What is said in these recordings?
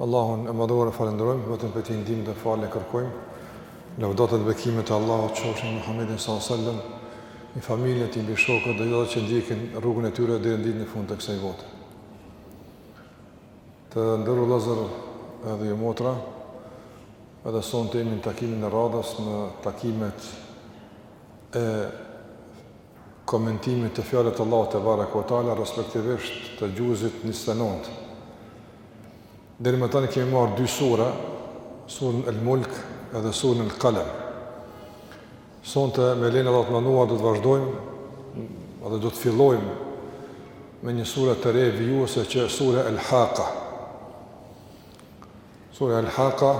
Allahun e madhëruar e falënderojmë, vetëm prej Tij ndihmë dhe falje kërkojmë. Lavdata dhe bekimet e Allahut qofshin mbi Muhamedin sallallahu alaihi wasallam, mbi familjen e tij, mbi shokët dhe ata që ndjekin rrugën e tyre deri në ditën e fundit të kësaj bote. Të nderuar vëllezër dhe ju motra, edhe sonte jemi në takimin e radhës në takimet e komentimit të fjalëve të Allahut tebareke ve teala respektivisht të xhuzit 29. Deri më tani kemi marrë dy sure, suren Al-Mulk edhe suren Al-Qalam. Sonte me lejen e Allahut të madhëruar do të vazhdojmë dhe do të fillojmë me një sure të re vijuese që është surja Al-Haqa. Surja Al-Haqa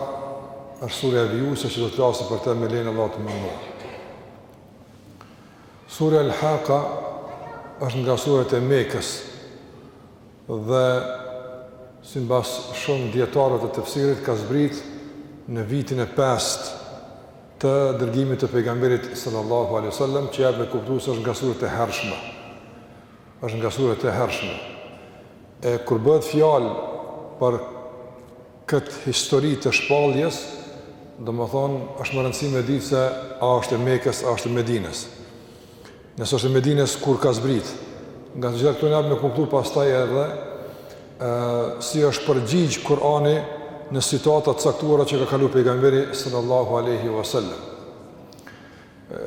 është surja vijuese që do të flasim për të me lejen e Allahut të madhëruar. Surja Al-Haqa është nga suret e Mekës dhe simbas shumë dijetarëve të tefsirit ka zbrit në vitin e pestë të dërgimit të pejgamberit sallallahu alaihi wasallam që jep me kuptu se është nga suret e hershme është nga suret e hershme e kur bëhet fjalë për këtë histori të shpalljes, domethënë është me rëndësi me ditë se a është e Mekës, a është e Medinës. Nëse është e Medinës kur ka zbrit, nga të gjitha këto na jep me kuptu pastaj edhe ë si është përgjigj Kur'ani në situata të caktuara që ka kalu pejgamberi sallallahu alaihi wasallam.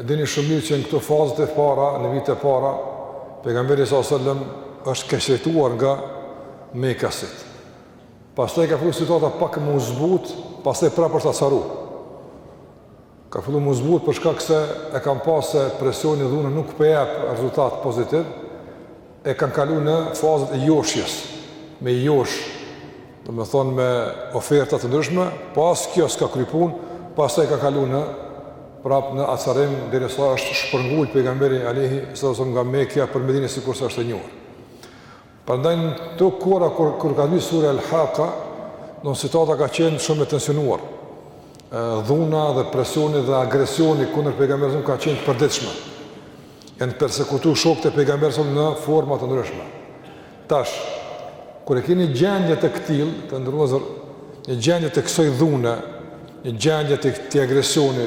Dini shumë mirë që në këto fazat e para, në vitet e para, pejgamberi sallallahu alaihi wasallam është keqtrajtuar nga Mekasit. Pastaj ka fillu situata pak me u zbut, pastaj prapë është acaru. Ka fillu me u zbut për shkak se e kanë pa se presioni dhuna nuk po jep rezultat pozitiv, e kanë kalu në fazat e joshjes, me josh, domethënë me oferta të ndryshme, po as kjo s'ka kry punë, pastaj ka kalu në prapë në acarim, derisa është shpërngull pejgamberi alejhi selatu ves selam nga Mekja për Medine sikurse është e njohur. Prandaj në këto kohëra kur kur ka zbrit surja Al-Haqa, domethënë situata ka qenë shumë e tensionuar. Dhuna dhe presioni dhe agresioni kundër pejgamberit kanë qenë të përditshme. Janë persekutu shokët e pejgamberit në forma të ndryshme. Tash kur e ke një gjendje të këtillë, të nderuar vëllezër, një gjendje të kësaj dhune, një gjendje të këtij agresioni,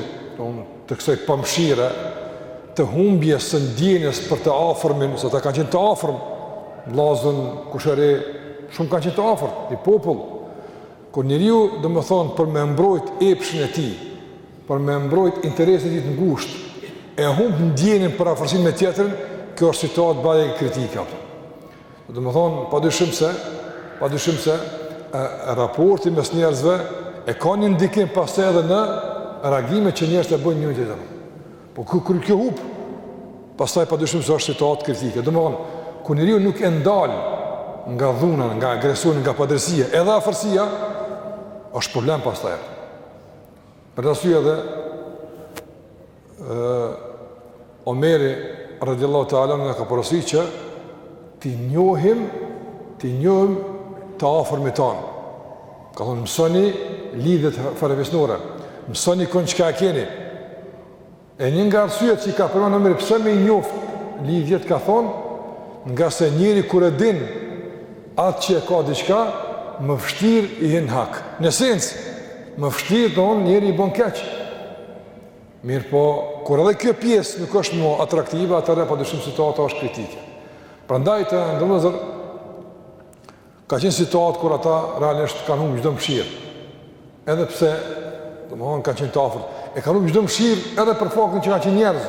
të kësaj pamëshire, të humbjes së ndjenjës për të afërmin, se ata kanë qenë të afërm, vllazën, kushëri, shumë kanë qenë të afërt, ni popull, kur njeriu, domethënë, për me mbrojt epshin e tij, për me mbrojt interesin e tij të ngushtë, e humb ndjenjën për afërsinë me tjetrin, kjo është situatë bajagi kritike. Domethënë, pa dyshim se, pa dyshim se, e, raporti mes njerëzve, e ka një ndikim pastaj edhe në reagimet që njerëzit i bëjnë njëri-tjetrit. Po kur kur kjo hup, pastaj padyshim se është situatë kritike. Domthon, kur njeriun nuk e ndal nga dhuna, nga agresioni, nga padrejtësia, edhe afërsia është problem pastaj. Për arsye edhe ë Omeri radhiyallahu ta'ala na ka porosit që t'i njohim, t'i njohim të afërmit tonë. Ka thonë, mësoni lidhjet farefisnore, mësoni kënd çka e keni. E një nga arsyet që i ka përmend Omeri, pse me i njoft lidhjet, ka thonë, ngase njeri kur e din atë që e ka diçka, më vështirë i hin në hak. Në sens, më vështirë thonë njeri i bon keq. Mirëpo, kur edhe kjo pjesë nuk është më atraktive, atëherë pa dyshim situata është kritike. Prandaj të nderuar vëllezër, Ka qenë situatë kur ata realisht kanë humbë çdo mëshirë, edhe pse, domethënë, kanë qenë të afërt, e kanë humbë çdo mëshirë edhe për faktin që kanë qenë njerëz,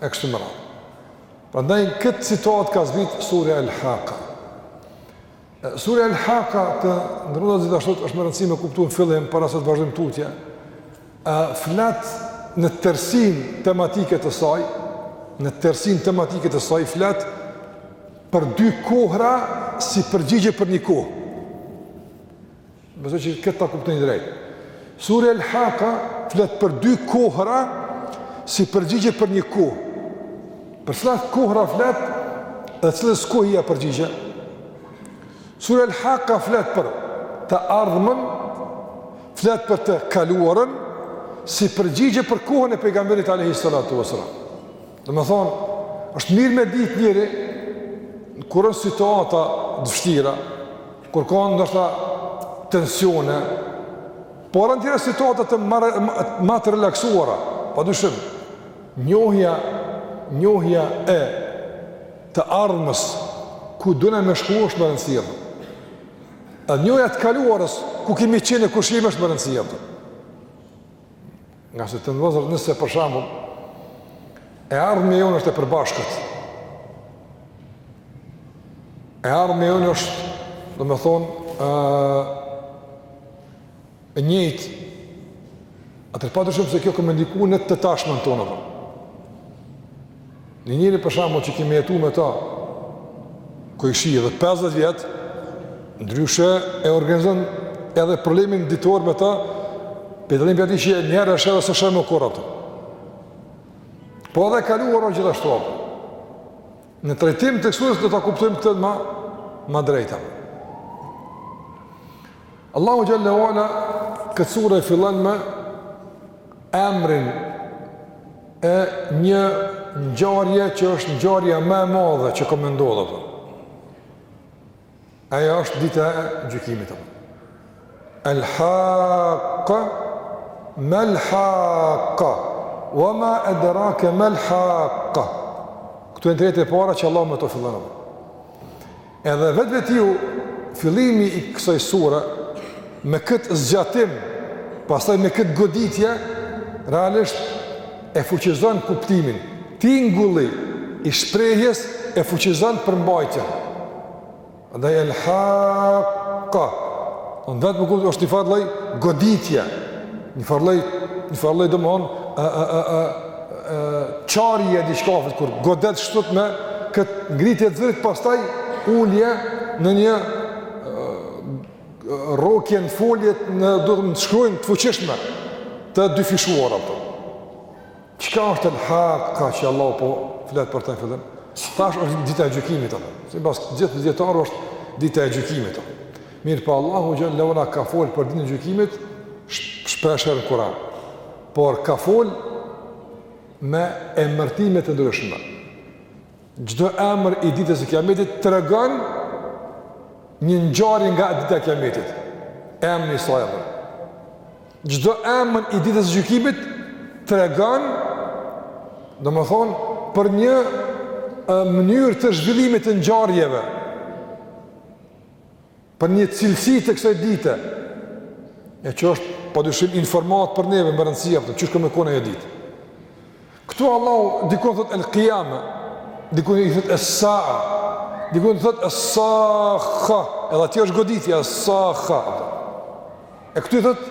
e kështu me radhë. Prandaj, në këtë situatë ka zbrit surja El Haka. Surja El Haka të nderuar, gjithashtu është me rëndësi me kuptu në fillim, para se të vazhdojmë tutje, flet në tërësinë tematike të saj, në tërësinë tematike të saj, flet Për dy kohra si përgjigje për një kohë. Besoj që këtë ta kuptojmë drejt. Surja El Haka flet për dy kohra si përgjigje për një kohë. Për cilat kohra flet dhe cilës kohë i a përgjigje. Surja El Haka flet për të ardhmen, flet për të kaluarën, si përgjigje për kohën e pejgamberit Alejhi Salatu Ve Selam. Domethënë, është mirë me ditë njeri, kur janë situata të vështira, kur ka ndoshta tensione, por në tjera situata ma të relaksuara, pa dyshim, njohja, njohja e të ardhmes, ku duna me shku është me rëndësi. Edhe njohja e të kaluarës, ku kemi qenë e kush jemi është me rëndësi. Ngase të nderuar nëse për shembull, e ardhmja jonë është e përbashkët. E ardhmja jonë është, domethonë, e njëjtë, atëherë pa dyshim se kjo ka me ndiku në të tashmën tonë, dhe. Një njeri për shembull që kemi jetu me ta kushedi edhe 50 vjet, ndryshe e organizon edhe problemin ditor me ta, për dallim prej një herë është edhe shumë më korrupt. Po edhe e kaluara është gjithashtu. Në trajtim të kësaj sures do ta kuptojmë këtë ma ma drejt. Allahu xhel-le ve ala këtë sure e fillon me emrin e një ngjarje që është ngjarja më e madhe që ka me ndodh. Ajo është dita e gjykimit. El haqqa mal haqqa wa ma adraka mal haqqa. Këtu e drejtë e para që Allah me të fillon. Edhe vetvetiu fillimi i kësaj sure me këtë zgjatim, pastaj me këtë goditje realisht e fuqizon kuptimin. Tingulli i shprehjes e fuqizon përmbajtjen. Andaj el haqqa. Në vetvete është një farë lloj goditje. Një farë lloj, një farë lloj domethonë, qarje e diçkafit, kur godet kështu me këtë ngritje të zërit, pastaj ulje në një rrokje në foljet në dy shkronja të fuqishme të dyfishuar ato. Çka është el haqqa që Allah po flet për të në fillim? Tash është dita e gjykimit. Sipas gjithë dijetarëve është dita e gjykimit. Mirëpo Allahu xhel-le ve ala ka fol për ditën e gjykimit shpeshherë në Kur'an. por ka fol me emërtime të ndryshme. Çdo emër i ditës së Kiametit tregon një ngjarje nga dita e Kiametit. Emri i saj. Çdo emër i ditës së gjykimit tregon domethonë për një mënyrë të zhvillimit të ngjarjeve. për një cilësi të kësaj dite, e që është pa dyshim informatë për neve me rëndësi, qysh ka me konë ajo ditë. Këtu Allah dikun thot el qiyame, dikun i thot es sa'a, dikun i thot es sa'kha, edhe atje është goditje, es sa'kha. E këtu i thot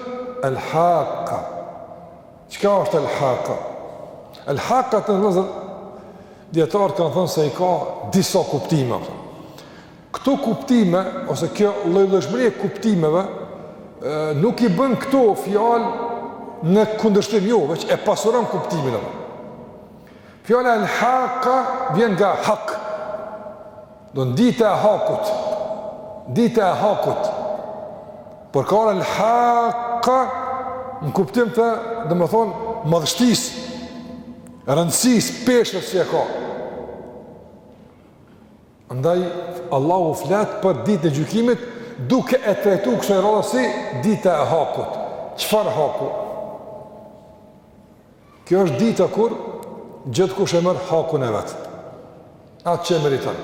el haqqa. Çka është el haqqa? El haqqa të nderuar, dijetarët kanë thënë se i ka disa kuptime. Këto kuptime ose kjo llojllojshmëri e kuptimeve nuk i bën këto fjalë në kundërshtim jo, veç e pasuron kuptimin atë. Fjala el haqa vjen nga hak. Do në dita e hakut. Dita e hakut. Por ka el haqa në kuptim të, domethonë, madhështisë, rëndësisë, peshës që e ka. Andaj, Allahu flet për ditën e gjykimit duke e trajtuar kësaj radhe si dita e hakut. Çfarë haku? Kjo është dita kur gjithkush e merr hakun e vet. Atë që e meriton.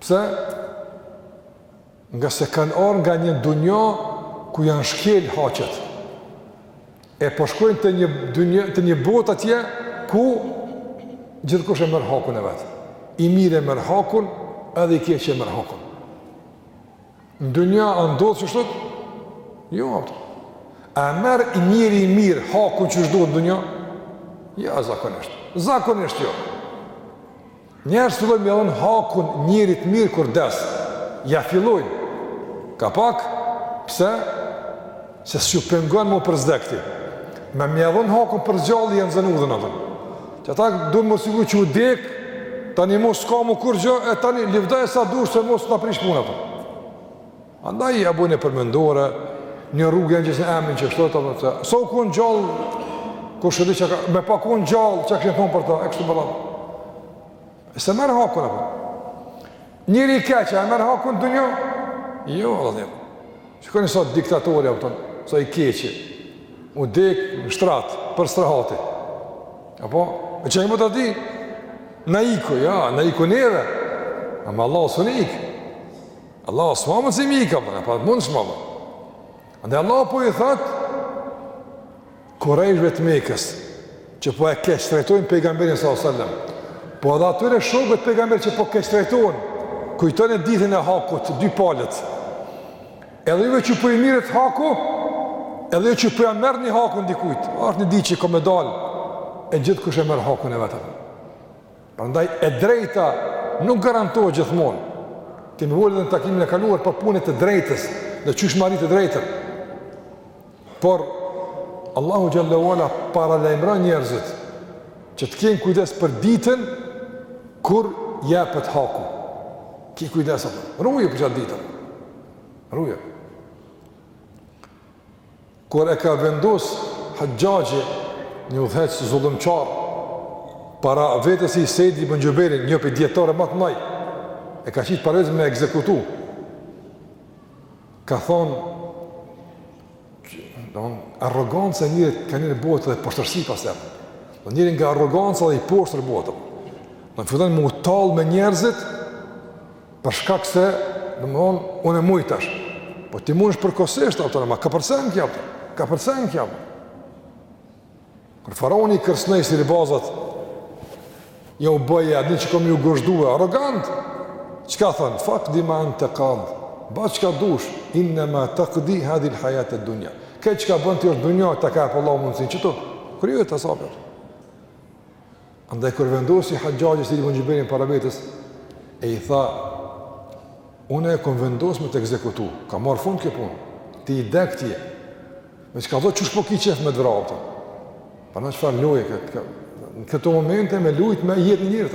Pse? Ngase kanë ardh nga një dunja ku janë shkel haqet. E po shkojnë te një dunjë, te një botë atje ku gjithkush e merr hakun e vet. I mirë e merr hakun, edhe i keq e merr hakun. Në dunja a ndodh qështu? Jo. A merr njeri i mirë hakun që i duhet në dunja? Jo, zakonisht. Zakonisht jo. Njerëzit fillojnë me ja dhonë hakun njerit të mirë kur des, ja fillojnë, ka pak, pse, se s'ju pengon mo për s'dekti, me ja dhonë hakun për s'gjalli ja zen udhën atë, ata dunë mo sigurt që u dek, tani mo s'ka mo kurgjo, e tani livdoje sa dush se mo s'na prish punë atë. Andaj ja bëjnë përmendore një rrugë ja ngjitë në emnin që shtot apo të sa u konë gjallë kush e di çka me pa konë gjallë kishte thonë për ta e kështë të e s'e merr hakun apo njeri i keq e merr hakun n'dunja jo dhe dhe çka një sot diktatori apo të sa i keq u dek në shtrat për s'rahati apo e që e më të di na iku ja na iku neve ama Allahut s'mun i ik Allahut s'ka mo si me i ik përna, pa të mund s'ma më. Andaj Allahu po i thotë kurejshve të Mekës, që po e keqtrajtojnë pejgamberin s.a.s. Po edhe atyre shokët e pejgamberit që po keqtrajtohen, kujtone ditën e hakut, dy palët. Edhe juve që po ju merret haku, edhe ju që po ja merrni hakun dikujt, është një ditë që ka me dal, e gjithkush e merr hakun e vet. Prandaj e drejta nuk garantohet gjithmonë. Kemi folur edhe në takimin e kaluar për punën e të drejtës, dhe qysh me marr të drejtën. Por Allahu xhelle ue ala paralajmëron njerëzit që të kenë kujdes për ditën kur jepet haku. Ki kujdes atë. Ruju për qat ditën. Ruju. Kur e ka vendos Haxhaxhi, një udhëheqës zullumqar, para vetes Seid Ibn Xhubejrin, një prej dijetarëve ma të mëdhenj, e ka qit parëzën me ekzekutu. Ka thonë, arroganca e njerit ka njeri botë dhe poshtërsi pas e. Njeri ka arrogancë dhe i poshtër bohet. Domethonë fillon me u tall me njerëzit, Për shkak se, do më thonë, unë e mujtë tash. Po ti mund është për kosesht, o tërë, ma ka përsen kja, ka përsen kja. Kër faraoni i kërsnej si ribazat, ja u bëje, adin që kom ju gëshduhe, arogant, që ka thënë, fakt di ma në të kadhë, ba që ka dush, inë ma të këdi hadil hajat e dunja. Këtë që ka bënë të jërë dunja, të ka e pëllohë mundësin, që të, kërë ju e të sapër. Andaj kur vendosi Haxhaxhi Seid Ibn Xhubejrin para vetes e i tha unë e kam vendosur me të ekzekutu, ka marr fund kjo punë. Ti i dekt je. Me çka do, qysh po ki qef me t'vra. Para çfarë loje këtë? Në këto momente me lujt me jetën e njerit.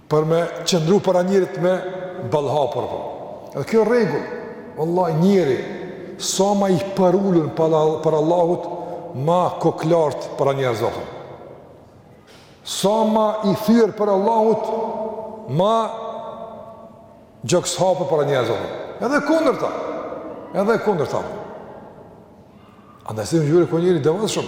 Për me qëndru para njerit me ballhapur apo. Dhe kjo rregull, vallahi njeri sa ma i përulur para Allahut, ma koklart para njerëzve. Sa ma i thyer para Allahut, ma gjokshapur para njerëzve. Edhe kundërta. Edhe kundërta. Andaj Seid Ibn Xhubejri ky njeri i devotshëm.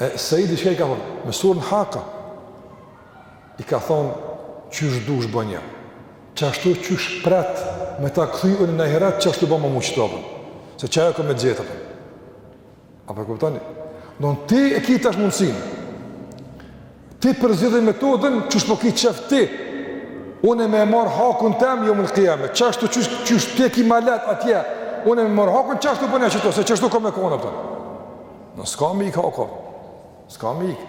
E Saidi çka i ka thonë? Me surën Haka. I ka thonë, qysh dush bonja. Qashtu qysh pret me ta kthy unë në ahiret, qashtu bonma mu, a kupton. Se qajo ka me t'gjet. A po kuptoni? Domethonë ti e ki tash mundësinë. Ti përzgjidhe metodën, qysh po ki qef ti. Unë e me e marr hakun tem, jeumul kijame. Qashtu qysh, qysh ti e ki malet atje. Unë e me marr hakun, qashtu bonja qëtu, se qashtu ka me kon, a kuptoni. Në s'ka me ikë haku, s'ka me ikë.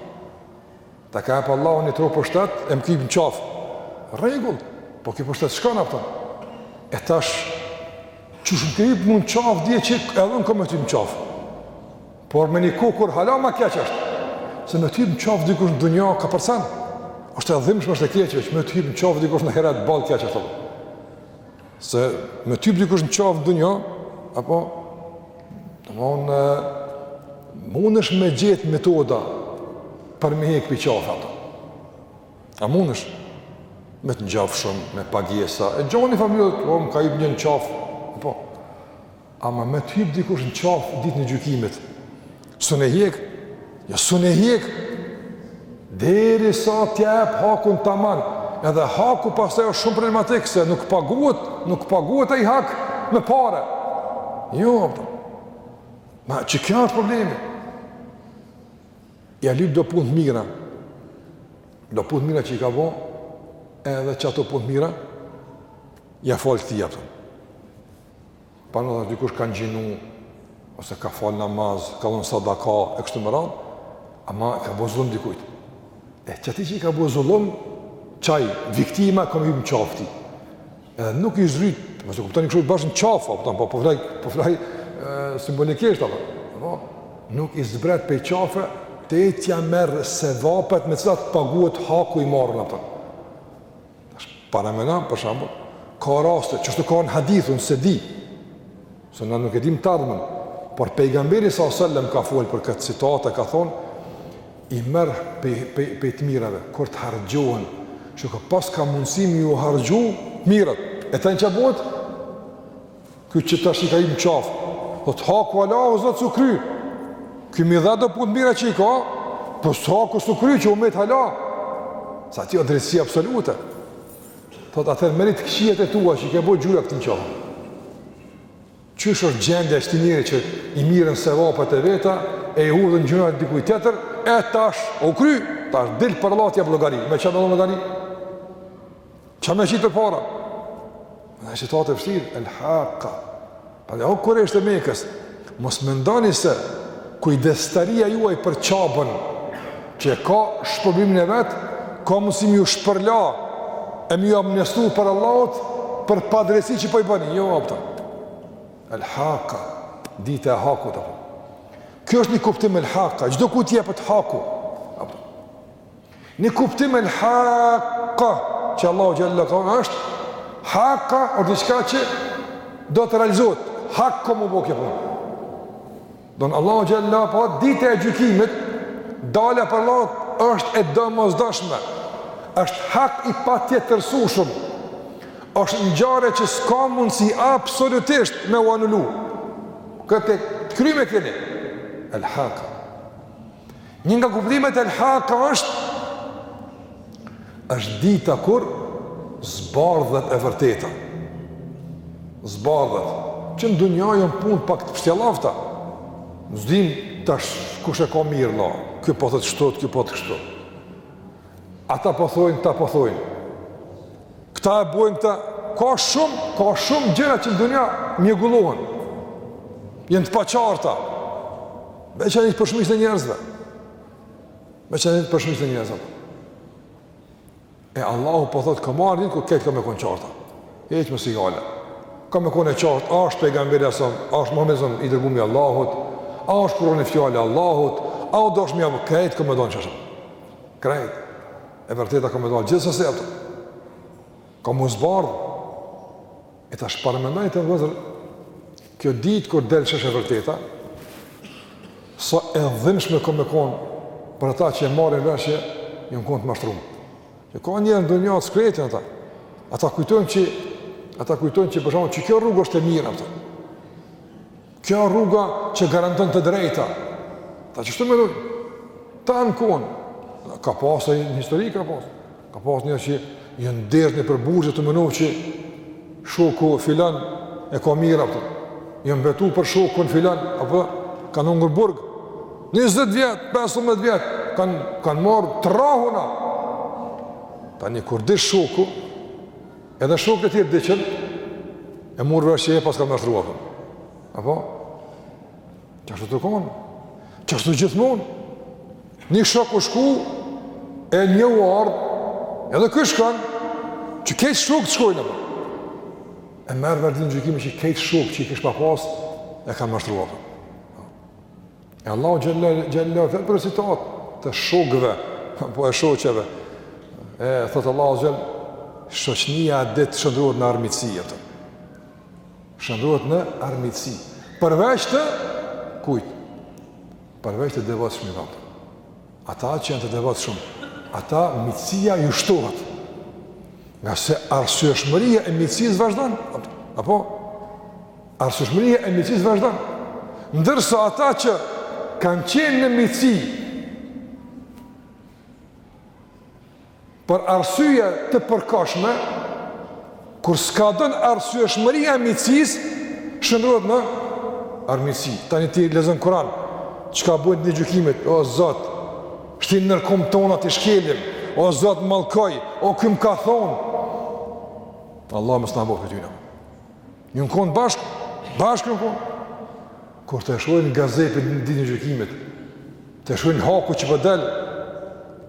Ta ka jep Allahu një trohë pushtet, e më ke hyp në qafë. Rregull, po ky pushtet shkon, a kupton. E tash, qysh më ke hyp mu në qafë, dije që edhe unë kom me t'hyp në qafë. Por me një kohë kur hala ma keq është. Se me t'hyp në qafë dikush në dunja kapërcen. është e dhimshme është e keqe, veç me t'hyp në qafë dikush në ahiret boll keq është. Se me t'hyp dikush në qafë në dunja, apo, domethonë, mundesh me gjet metoda për me hekë prej qafe atë. A mundesh me të njofshëm, me pagesa, e gjoni familjet, o, më ka hyp një në qafë, apo. Ama me të hypë dikush në qafë ditën e gjykimit, s'un e hjek, ja jo, s'un e hjek, derisa t'ja ep hakun taman, edhe haku pastaj o shumë problematik, se nuk paguhet, nuk paguhet ai hak me pare. Jo, po. Ma, çka është problemi? Ja lypë do punë të mira, do punë të mira që i ka bo, edhe qato punë të mira, ja fal këtij, a kupton. Prandaj dikush ka ngjinu, ose ka falë namaz, ka dhënë sadaka, e kështu me radhë, ama i ka bo zullum dikujt. E qati që i ka bo zullum, qaj, viktima, ka me i hypë në qafë tij. Edhe nuk i zdryp, mos e kuptoni kështu, bash në qafa, po, po, po flaj, po flaj, simbolikisht, apo, apo, nuk i zbret pej qafe, te t'ja merr sevapet me cilat paguhet haku i marrun, a kupton. Tash paramendo për shembull, ka raste qashtu ka në hadith, un s'e di. Se na nuk e dim të ardhmen, por pejgamberi sa sallam ka fol për këtë situatë ka thon i merr pej pej pej të mirave kur të harxhohen, që ka pas ka mundësi m'ju harxhu t'mirat. E tani ça bëhet? Ky që tash i ka hyp n'qafë, thot haku hala o Zot s'u kry, ky m'i dha do punë t'mira që i ka, po së haku s'u kry që u met hala, se aty o drejtësi absolute, thot atëherë merri t'kqijat e tua që i ke bo gjuja këtij në qafë. Qysh është gjendja e qatij njeri që i mirren sevapet e veta, e i hudhen gjynat e dikujt tjetër, e tash u kry, tash dil para Allahut jep llogari, me ça me dhon llogari, Ça me qitë përpara? Një situatë e vështirë, el haqqa. Prandaj o kurejshët e Mekës, mos mendoni se kujdestaria juaj për Qaben, që e ka shpërblimin e vet, ka mundësi m'ju shpërla, e m'ju amnestu para Allahut, për padrejtësi që po i bëni, jo, a kupton. El haqqa, dita e hakut, a kupton. Kjo është një kuptim el haqqa, çdokujt i jepet haku. Një kuptim el haqqa që Allahu xhallahu ka thonë është haqqa është diçka që do të realizohet hak ka me u bo kjo punë. Don Allahu xhallahu po dita e gjykimit dalja para Allahut është e domosdoshme. Është hak i patjetërsueshëm. Është ngjarje që s'ka mundësi absolutisht me u anulu. Këtë t'kryme e keni. El haqqa. Një nga kuptimet el haqqa është është dita kur zbardhet e vërteta. Zbardhet. Që në dunja jon punët pak të pështjellavta. S'dim tash kush e ka mirë, no. Ky po thotë kshtu, ky po thot kshtu. Ata po thojnë, ata po thojnë. Këta e bojnë këta, ka shumë, ka shumë gjëra që në dunja mjegullohen. Janë të paqarta. Veçan për shumicën e njerëzve. Veçan për shumicën e njerëzve. E Allahu po thotë, ka me ardhë ditë kur krejt ka me konë t'qarta. E që më si gale. Ka me konë e qartë, a është Pejgamberi alejhi selam, a është Muhammedi alejhi selam, i dërgumi i Allahut, a është Kurani fjalë e Allahut, a o do është mjavë, krejt ka me dalë në shesh. Krejt, e vërteta ka me dalë gjithsesi, apo. Ka m'u zbardhë, e tash paramendoje ti, vllezër, kjo ditë kur del në shesh e vërteta, sa, sa e dhimshme ka me konë për ata që e marrin vesh që janë konë të mashtrum. Që ka njerëz në dunja të shkretët ata, ata kujtojnë që, ata kujtojnë që për shembull që kjo rrugë është e mirë, apo. Kjo është rruga që garanton të drejta. Tash tu menu, janë konë, ka pasë në histori, ka pasë, ka pasë njerëz që janë dënu nëpër burgje tu menu që shoku filan e ka mirë, apo, janë betu për shokun filan, apo kanë hongër burg, 20 vjet, 15 vjet, kanë kanë marrë të rrahuna. Tani kur diq shoku, Edhe shokët e tjerë diqën, e murr vesh që e paskan mashtru atë. Apo? Qashtu tu konë? Qashtu gjithmonë? Një shok u shku, e një u ardhë, edhe ky shkon, që krejt shokët shkojnë, apo? E merr vesh n'ditë gjykimi që krejt shokët që i kish pas pasë, e kanë mashtru atë. E Allahu xhele xhelaluhu vetëm për citat të shokëve apo e shoqeve. E thotë Allahu xhele, shoqnia atë ditë shndrohet në armiqësi, apo. Shndrohet në armiqësi. Përveç të kujt? Përveç të devotshëmve atë. Ata që janë të devotshëm, ata miqësia ju shtohet. Ngase arsyeshmëria e miqësisë vazhdon, apo arsyeshmëria e miqësisë vazhdon. Ndërsa ata që kanë qenë në miqësi Për arsye të përkohshme, kur skadon arsyeshmëria e miqësisë, shndërrohet në armiqësi. Tani ti lexon Kur'an, çka bojnë n'ditë gjykimit, o Zot, shtini nër komb tona t'i shkelim, o Zot mallkoji, jo ky m'ka thon. Allahu mos na boftë prej tyne Janë konë bashkë, bashkë janë konë. Kur ta shohin gazepin në ditën e gjykimit, ta shohin hakun që po del,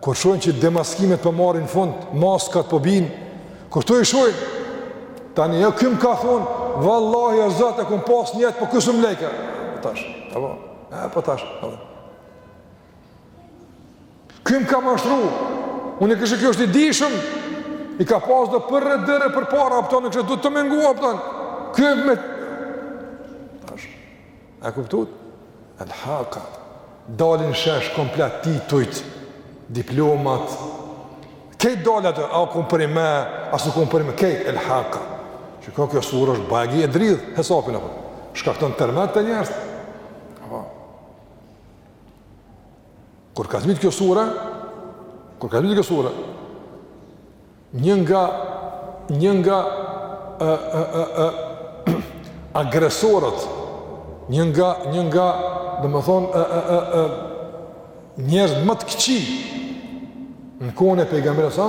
kur shohin që demaskimet po marrin fund, maskat po bijnë, kur t'i shohin, tani jo ky m'ka thonë, vallahi o Zot e kam pasë nijet, po ky s'um leke. Po tash, apo tash, apo tash. Ky më ka mashtru, unë e kisha ky është i dijshëm, i ka pasë do pr., dr. përpara, a kupton, në kështë du të mengu, a kupton, kjo e me... A kuptuat? El haka, dalin shesh komplet titujt, diplomat, kejt dalin atë, a kumë për i me, a su kumë për i me, kejt, el haka. Që ka kjo sure është bagi e dridh hesapin, a kupton, shkakton tërmet te njerëz, Kur ka zbrit kjo sure, kur ka zbrit kjo sure, një nga, një nga e, e, e, e, agresorët, një nga, një nga, domethënë, e, e, e, e, njerëzit më të këqij, në kohën e pejgamberit sa,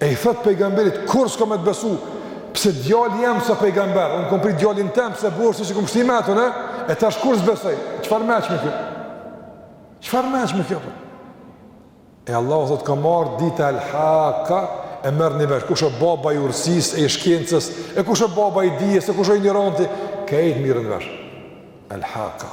E i thot pejgamberit, kurrë s'kam me të besu, pse djali jem s'a pejgamber, unë kom prit djalin tem, pse borë se e kom shti me ato, ne? E tash kur s'besoj, çfarë meq me kjo? Çfarë meq me kjo? E Allahu thot, ka ardh dita el haka, e merrni vesh, kush o baba i urtsisë, e i shkencës, e kush o baba i dijes, e kush o injoranti, kejt mirren vesh. El haka.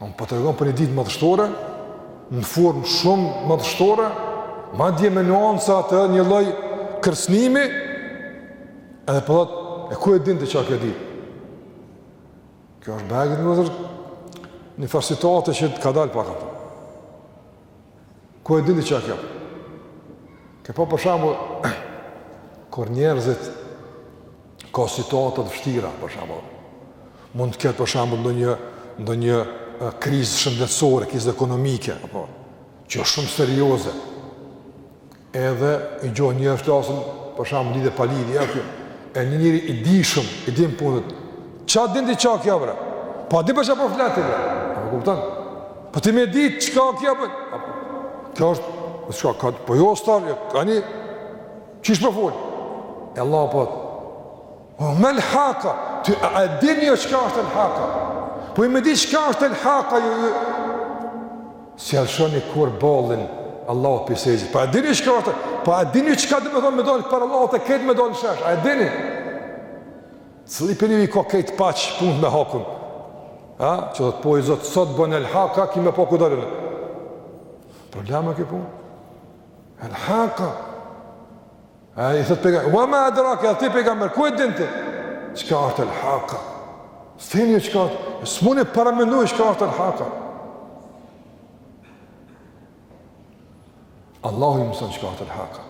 Unë po tregon për një ditë madhështore, në formë shumë madhështore, madje me nuanca të një lloj kërcnimi, edhe po thotë, e ku e din ti ça kjo ditë? Kjo është bagi në vëzër, një farë situate që të ka dalë pak apo. Ku e dini ça kjo? Ke pa për shembull, kur njerëzit ka situata të vështira, për shembull, mund të ketë për shembull ndonjë, ndonjë krizë shëndetsore, krizë ekonomike, apo, që është shumë serioze. edhe i ngjon njerëz flasin për shembull lidhje pa lidhje, ja kjo, e një njeri i dijshëm, i din punët, ça din ti ça kjo bre, pa di për ça po flet ti bre, a më kupton, po ti me di çka kjo për, kjo është, në shka, ka, po jo star, jo, ka një, qysh po fol, e Allahu po thotë O mel haka, a e dini ju çka është el haka? Po me di çka është el haka ju ju? S'ia lëshoni kurrë ballin Allahut pisezi, po a e dini çka është, po a e dini çka domethënë me dalë para Allahut, kejt me dalë në shesh, a e dini? Cili prej neve i ka kejt paq punët me hakun? A, që dhe të po i zotë sot bën el haka, ki me po ku dalë në? Problema ke punë? El haka, Ai thotë pejga, ve ma edrake, a ti pejgamber, ku e din ti çka është el haka? S'e dini ju çka është, s'mun e paramendoni çka është el haka? Allahu i mëson çka është el haka.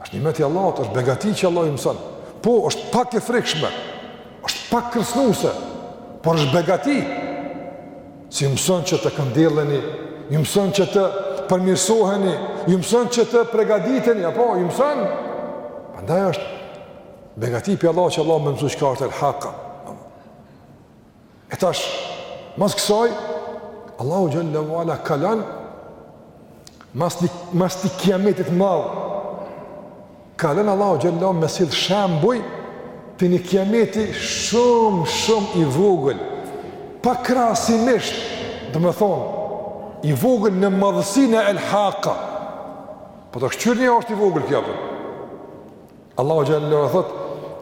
është nimeti i Allahut, është begati që Allahu i mësën. Po, është pak e frikshme, është pak kërcnuese, por është begati. Si ju mëson që të këndelleni, ju mëson që të përmirësoheni, ju mëson që të pregaditeni, apo, ju mëson? Prandaj është, begati prej Allahut që Allahu me mësu çka është el-haka. E tash, mas kësaj, Allahu Xhelle ue Ala kalon, mas një, mas një kijametit madh, Kalon Allahu Xhelle me sill shembuj të një kijameti shumë, shumë i vogël, pakrahasimisht, domethonë, i vogël në madhësinë e el haka. Po ta kqyrni është i vogël kjo, për. Allahu Xhelle ue Ala thotë,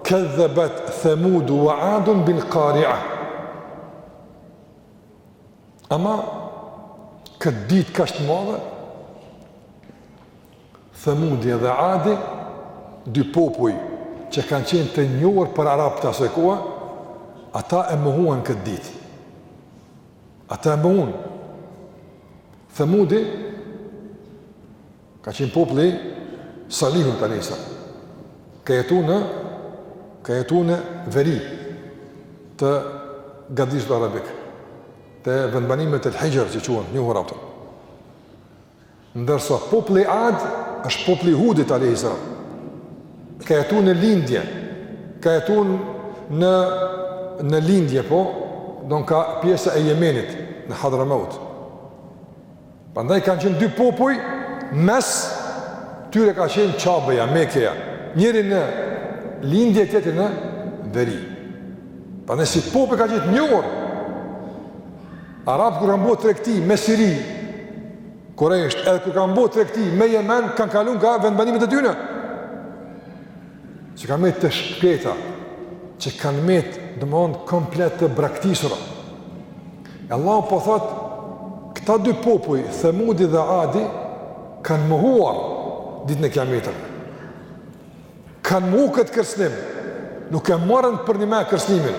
kedhdhebet themudu wa adun bil karia. Ama, këtë ditë kaq të madhe, Themudi dhe Adi, dy popuj që kanë qenë të njohur për arabët e asaj kohe, ata e mohuan këtë ditë. Ata e mohuan. Themudi ka qenë populli Salihun ta zëmë. Ka jetu në ka jetu në veri të gadishullit arabik te vendbanimet e El Hixhr që quhen, njohur arabët. Ndërsa populli Ad është populli Hudit alayhi salam. Ka jetuar në lindje, ka jetuar në në lindje po, domethënë ka pjesa e Jemenit në Hadramaut. Prandaj kanë qenë dy popuj mes tyre ka qenë Qabeja, Mekeja, njëri në lindje tjetri në veri. Prandaj si popuj kanë qenë njohur. Arabët kur kanë bërë tregti me Siri, Kurejshët, edhe kur kanë bërë tregti me Jemen, kanë kaluar nga vendbanimet e tyre. Që kanë met të shkreta, që kanë met domethonë komplet të braktisura. E Allah po thotë, këta dy popuj, Themudi dhe Adi, kanë mohuar ditën e kijametit. Kanë mohu këtë kërcnim, nuk e morën përnime kërcnimin.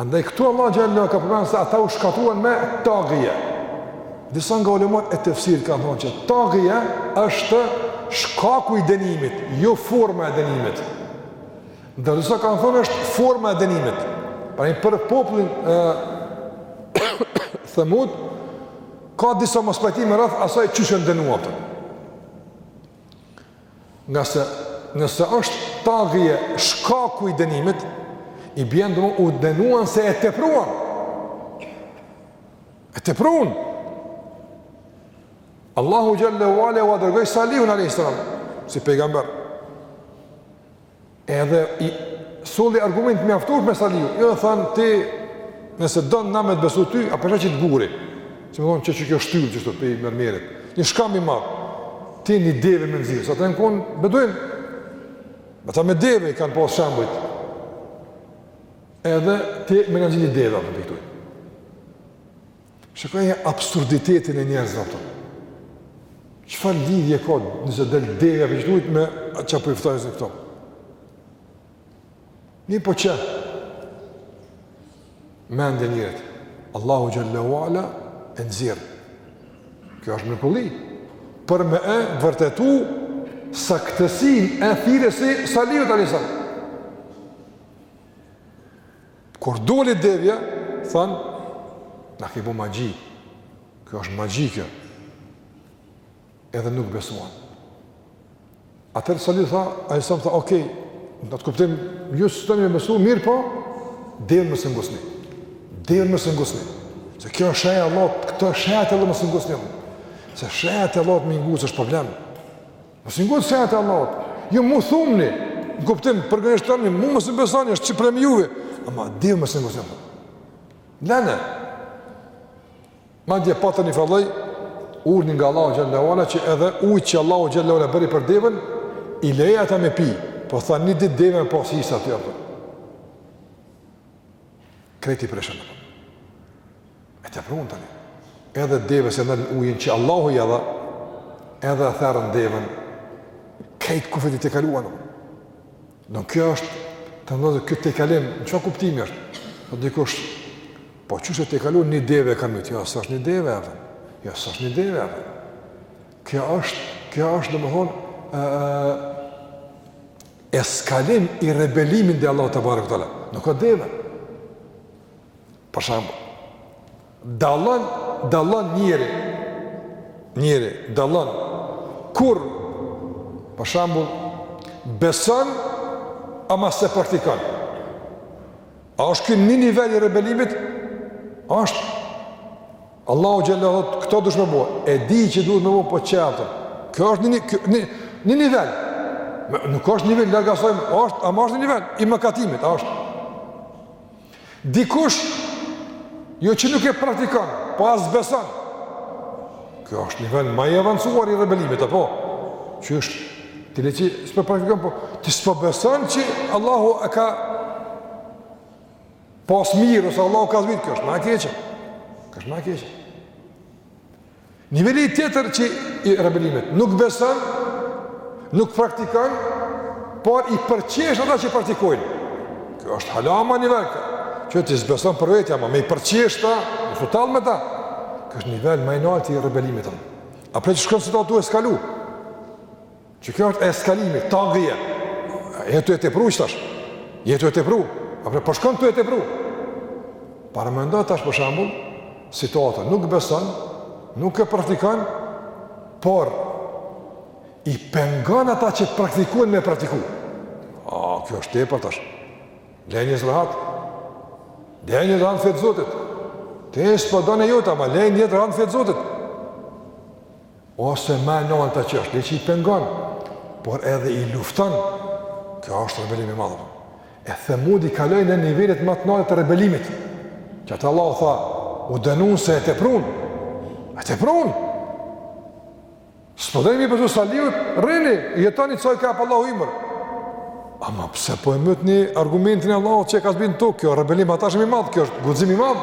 Andaj këtu Allah Xhelle ue Ala përmend se ata u shkatrruan me tagije. Disa nga ulemat e tefsirit kanë thonë që tagije është shkaku i denimit, jo forma e denimit. Dhe disa kanë thonë është forma e denimit. Pra për popullin e Themud, ka disa mospajtime rreth asaj qysh janë denuar. Ngase nëse është tagije shkaku i dënimit, i bjen domethënë u dënuan se e tepruan. E tepruan. Allahu Xhelle ue Ala ua dërgoi Salihun a.s. si pejgamber. Edhe i solli argument të mjaftueshme Salihu. Jo i thanë ti nëse don na me të besu ty, a po e sheh qit guri. Domethonë që qikjo shtyllë qishtu prej mermerit. Një shkam i madh. Ti një deve me nxjerrë. Se ata janë konë, beduinë. Domethan me deve i kanë pasë shembujt. Edhe ti me nxjerrë një deve, apo prej këtu. Shikoje absurditetin e njerëzve apo. Çfarë lidhje ka nëse del devja prej qitu me çka po i fton këta? Mirëpo çe. Mendje njerit. Allahu xhele ve ala e nxjerr. Kjo është mrekulli. Për me e vërtetu saktësinë e thirrjes së Salihut alejhi selam. Kur doli devja, thanë, na ke bo magji, kjo është magji kjo, edhe nuk besuan. Atëherë Salihu tha, alejhi selam tha, okej, okay, në atë kuptim, ju s'doni me besu, mirëpo, deven mos e ngucni, deven mos e ngucni, se kjo është shenja e Allahut, këto shenja të Allahut mos i ngucni, se shenjat e Allahut me i ngucë është problem, Mos i nguc shenjat e Allahut. Ju mu thumni, në kuptim, përgënjeshtroni, mu mos i besoni, është që prej juve. Ama, deven mos e ngucni. Lene. Madje pat njëfarë lloj urdhri nga Allahu xhele ve ala, që edhe ujtë që Allahu xhele ve ala bëri për deven, i lejë ata me pi, po tha një ditë devja me pas hise aty apo. Krejt i prishën. E tepruan tani. Edhe deves ia marrin ujin që Allahu ia dha, edhe e therën deven, krejt kufijtë i tejkaluan. Në kjo është, të ndozë, ky tejkalim, në çfarë kuptimi është? Në dikush, po qysh e tejkaluan një deve e kanë mytë? Jo, jo, s'është një deve, e fërë. Jo, jo, s'është një deve, e fërë. Kjo është, kjo është, domethonë, eskalim i rebelimit ndaj Allahut tebareke ve teala. Nuk a deve. Për shembull, dallon dallon njeri njeri dallon kur për shembull beson ama s'e praktikon. A është ky një nivel i rebelimit? Është. Allahu xhallahu thot, këto duhet me u bo. E di që duhet me u bo po çfarë? Kjo është një një një nivel. Nuk është një nivel larg asaj, është, ama është një nivel i mëkatimit, është. Dikush, jo që nuk e praktikon, po as beson. Kjo është një nivel ma i avancuar i rebelimit, apo? Qysh, ti le që s'pe praktikon, po ti s'po beson që Allahu e ka pas mirë, ose Allahu ka zbritë, kjo është ma e keqe. Kjo është ma e keqe. Niveli tjetër që i rebelimit, nuk beson, nuk praktikon, por i përqesh ata që praktikojnë. Kjo është hala ma nivel, që ti s'beson për veti, ama me i përqesh ata, me u tall me ta. Kjo është nivel ma i nalti i rebelimit. A prej që shkon sutal tu eskalu? Që kjo është eskalimi, tagije. Je tu e tepru që tash. Je tu e tepru. A po shkon tu e tepru. Paramendo tash për shembull, situata nuk beson, nuk e praktikon, por i pengon ata që praktikojnë me praktiku. A, kjo është tepër tash. Leni njerzt rahat. Leni njerzt rahat n'fe të Zotit. Ti s'po don e jotja, ama leni njerzt rahat n'fe të Zotit. ose ma e nalta që është, le që i pengon, por edhe i lufton, kjo është rebelim i madh. E Themudi kaloi në nivelet më të nalta të rebelimit, qata Allahu tha, u dënun se e teprun, e teprun, s'po doni me i besu Salihut, rrini, jetoni të soj ka për Allahu ymër, ama pse po e mytni argumentin e Allahut që e ka zbinë të kjo, rebelim ata shumë i madh, kjo është guxim i madh,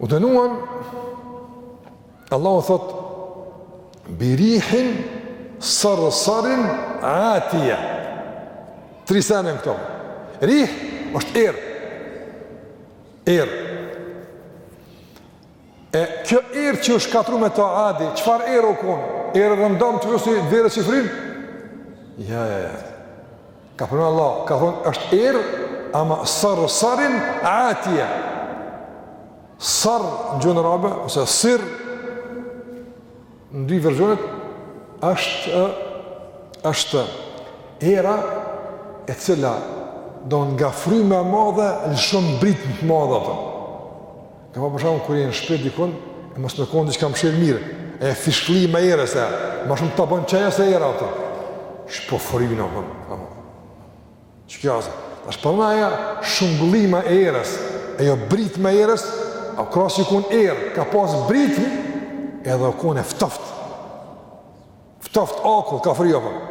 U dënuan, Allahu thotë, bi rihin sarsarin atije. Tri sene në këto. Rih është erë. Erë. E kjo erë që u shkatërru me ta Adi, çfarë ere u konë? Erë rëndom si verës që fryn? Jo, jo, jo. Ka përmend Allahu, ka thënë është erë, ama sarsarin atije. Sarr në gjuhën arabe, ose sirr, në dy versionet, është, është era e cila do nga fryma e madhe lshon britmë të madhe. Të. Ka pa për shembull kur je n'shpi dikun, e mos me konë diçka mshel mirë, e fishkllima e erës se, ma shumë të bënë ajo se era ato. Që po fryn, a kupton, ka më. Që kja asë, është përna e shungllima e erës, ajo britma e erës, a krasi kon erë, ka pas brit, edhe u kon e ftoft. Ftoft akull, ka fry, a kupton.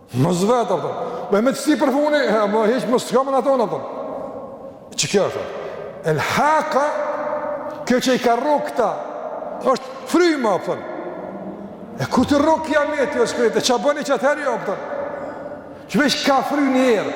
Mos vet, a kupton. Më e me të shti përfuni, e, më heqë më së kamën ato, a kupton. Që kjo është, El Hakka, kjo që i ka rrok këta, është fryma, a kupton. E kur të rrok kjo me të jo shkret, e ça bon qatëherë, a kupton. Që veç ka fry një erë.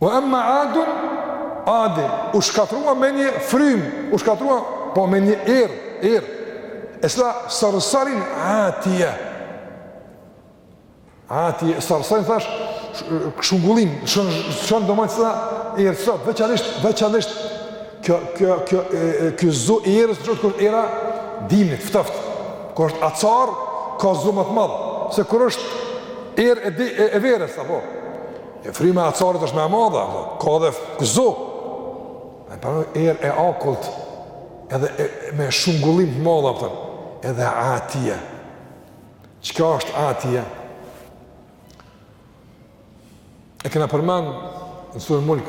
Wa amma adun, Adi u shkatrua me një frym, u shkatrua po me një er, er. E s'tha sarsarin atije. Atije sarsarin thash shungullim, shun shun domethanë er, sa veçanërisht veçanërisht kjo kjo kjo ky zu i erës, kur është era dimnit ftoft. Kur është acar ka zu më të madh se kur është er e, e verës apo. E fryma e acarit është më e madhe, ka dhe këzu. E pra er e akullt, edhe e, me shungullim të madh, apo, edhe atije. Çka është atije? E kena përmen në suren Mulk,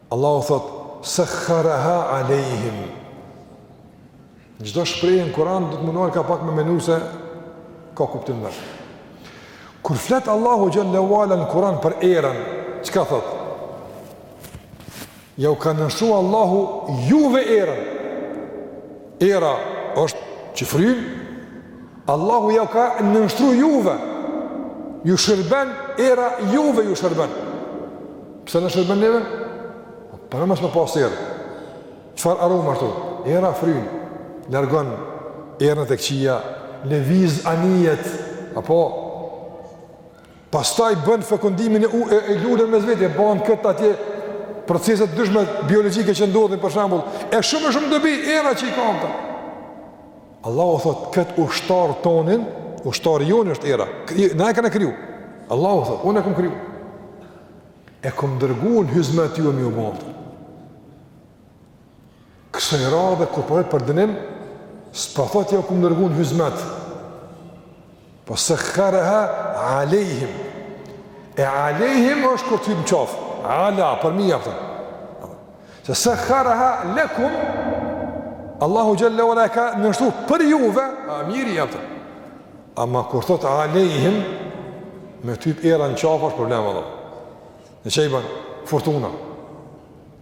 Allahu thotë, Sakharaha alejhim. Çdo shprehje në Kur'an do të mundohet ka pak me menu se ka kuptime. Kur flet Allahu xhele ue ala në Kur'an për erën, çka thotë? Jau ka nënshtru Allahu juve erën. Era është që fryn, Allahu jau ka nënshtru juve, ju shërben era juve ju shërben. Pse na shërben neve? Po, pra mos me pasë erë. Çfar aromë ashtu? Era fryn, largon erënat e këqija, lëviz anijet, apo pastaj bën fekundimin e, e, e luleve mes veti, e banë këtë atje procese të ndryshme biologjike që ndodhin për shembull, e shumë e shumë dobi era që i ka, apo. Allahu thot kët ushtar tonin, ushtar i joni është era. Na e kena kriju. Allahu thot, unë e kam kriju. E kam dërgu hyzmet juve me u ba. Kësaj radhe kur po flet për dënim, s'pa thot jau kom dërgu n'hyzmet. Po sekharaha alejhim. E alejhim është kur t'hyp në qafë. Ala, përmi, apo. Se sekhara lekum. Allahu xhele ue ala e ka nënshtru për juve. A mirë, apo. Ama kur thot alejhim, me t'hypë era në qafë është problem edhe. Çka i ban, furtuna.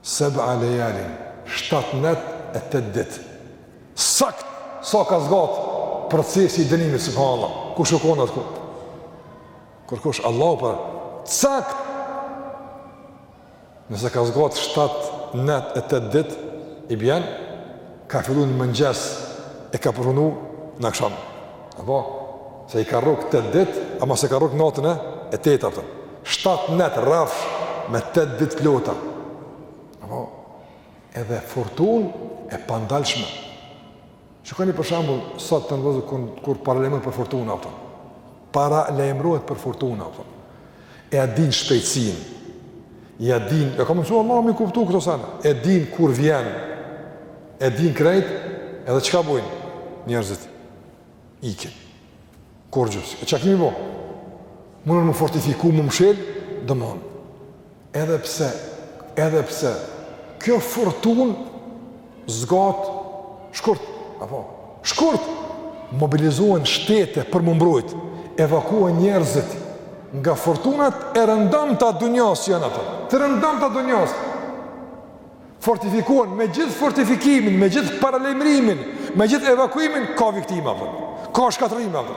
Seb'a lejalin, shtatë net e tetë ditë. Sakt sa ka zgatë procesi i dënimit, subhanallah, kush u konë aty? Kurkush, Allahu e pa, sakt! Nëse ka zgatë shtatë net e tetë ditë, i bjenë, Ka fillu në mëngjes e ka përfunu në aksham. Apo? Se i ka rrok tetë dit, ama s'e ka rrok natën e, e teta, apo. Shtatë net, rrafsh, me tetë dit të plota. Apo? Edhe furtun e pandalshme. Shikoni për shembull, sot te ne, kur, kur paralajmërojn për furtun, apo. Paralajmërohet për fortuna, apo. E a din shpejtësin, e a din, e ka mësu Allah mi kuptu këto sen, e din kur vjen, e din krejt, edhe çka bojnë njerëzit, ikin, kurgjo s', e ça kimi bo, mundën mu fortifiku, mu mshel, domethonë. Edhe pse, edhe pse, kjo furtun zgat shkurt, apo, shkurt, mobilizohen shtete për mu mbrojt, evakuohen njerëzit nga furtunat e rëndomta t'dunjas, janë ato, të rëndomta t'dunjas. fortifikohen me gjithë fortifikimin, me gjithë paralajmërimin, me gjithë evakuimin ka viktima apo. Ka shkatërrim apo.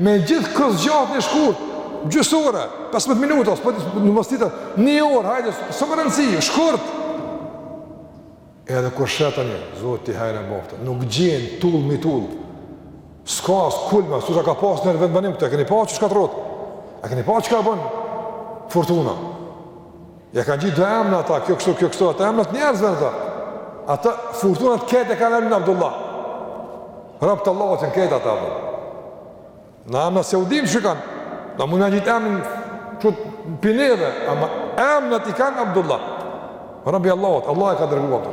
Me gjithë kohëzgjatjen e shkurt, gjysë ore, 15 minuta, po në mos ditë, ni orë, hajde, s'ka më rëndësi, shkurt. Edhe kur sheh tani, Zoti hajr e boftë, nuk gjen tull mi tull. S'ka as kulma, s'ka ka pas në vendbanim këtu, e keni pa çka shkatrron. A keni pa çka bën? Fortuna. Ja kanë ngjit do emna ata, kjo kështu, kjo kështu, ata emnat e njerëzve ata. Ata furtunat krejt e kanë emnin Abdullah. Robt e Allahut janë krejt ata. Na emna s'jau dimë si kanë. Na mund t'ngjitim emna qysh na pëlqen neve, ama emnat i kanë Abdullah. Rob i Allahut, Allah e ka dërgu ato.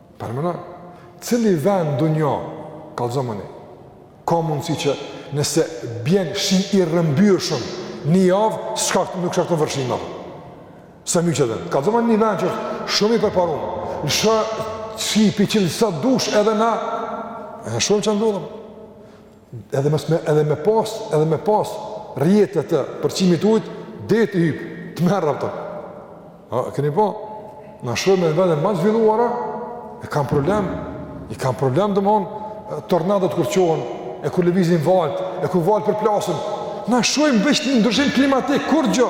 Përmendni, cili vend n'dunja, kalzomani, ka mundësi që nëse bjen shi i rrëmbyeshëm, një javë, shkart, nuk shkakton vërshime, rrëshqitje dheu, kalzomani një vend që është shumë i përparun, në shë shi, le t'bjen sa dush edhe na, edhe shumë që ndodhëm. edhe, edhe me pas edhe me pas rrjete të përçimit të ujit deri të hyj të merr ato. A keni pa? Na shohim në vende ma t'zhvilluara i kanë problem, i kanë problem domthon tornadot kur çohen e kur lëvizin valët, e kur valët përplasen. Na shohim veç një ndryshim klimatik kurgjo.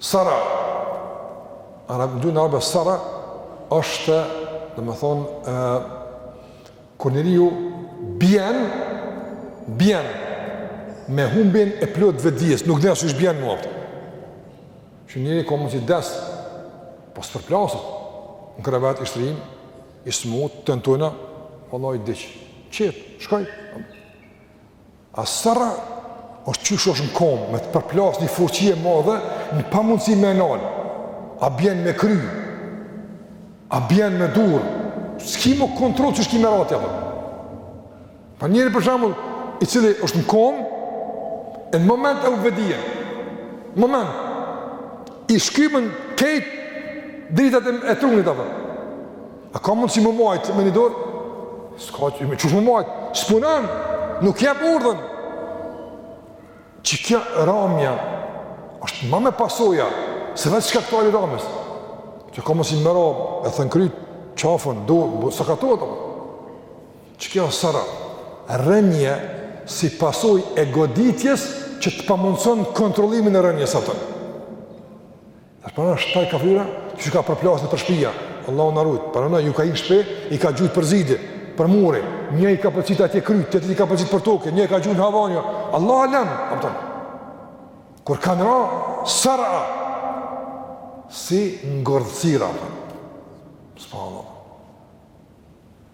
Sara, arab, n'gjuhën arabe sara, është, domethonë, e, kur njeriu bjen, bjen, me humbjen e plotë t'vetëdijes, nuk di as qysh bjen, mjaft. Sa njeri ka mundësi vdes, pa s'përplaset, në krevet, i shtrim, i smut, tentojna, Allah e di qet shkak, A sara është qysh osht në komë, me të përplasë një fuqie madhe, në pamundësi me nal, a bjenë me kry, a bjenë me durë, s'ki më kontrol qysh ki me ra, apo. Po njeri për shambull, i cili është në komë, e në moment e humb vetëdijen, moment, i shkimen krejt dritat e, e trunit, apo. A ka mundësi m'u majtë me një dorë? S'ka qysh m'u majtë? S'punon, nuk jep urdhën. Qikjo ramja është ma me pasoja, se vetë shkaktari i rames. Që ka mundësi me ra, e then krytë, qafën, dorën, sakatohet. Qikjo është sara, rënje si pasojë e goditjes që ta pamundëson kontrollimin e rënjes a kupton. Dhe pra ashtu ka fry era, që i ka përplasë nëpër shpia, Allahu na rujt, pra ajo ju ka hi në shpi, i ka gjujt për zidi, për muri, një i ka pëlcit atje kryt, tjetrit i ka pëlcit për toke, një i ka gjujt në hava njo, Allahu alem, a kupton. Kur kanë ra, sara, si ngordhësira, a kupton. Subhanallah.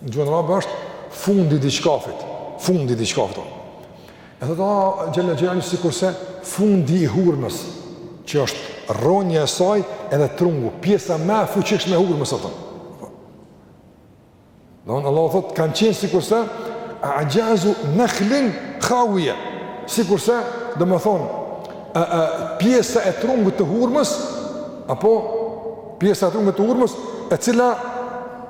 Në gjuhën arabe është fundi i diçkafit, fundi i diçkafit. E thotë Allah xhalla xhelalu sikurse fundi i hurmës, që është rronja e saj edhe trungu, pjesa më e fuqishme e hurmës atë. Domethonë Allahu thotë kanë qenë sikurse ajazu nakhlin khawiya, sikurse domethonë a, a, pjesa e trungut të hurmës apo pjesa e trungut të hurmës e cila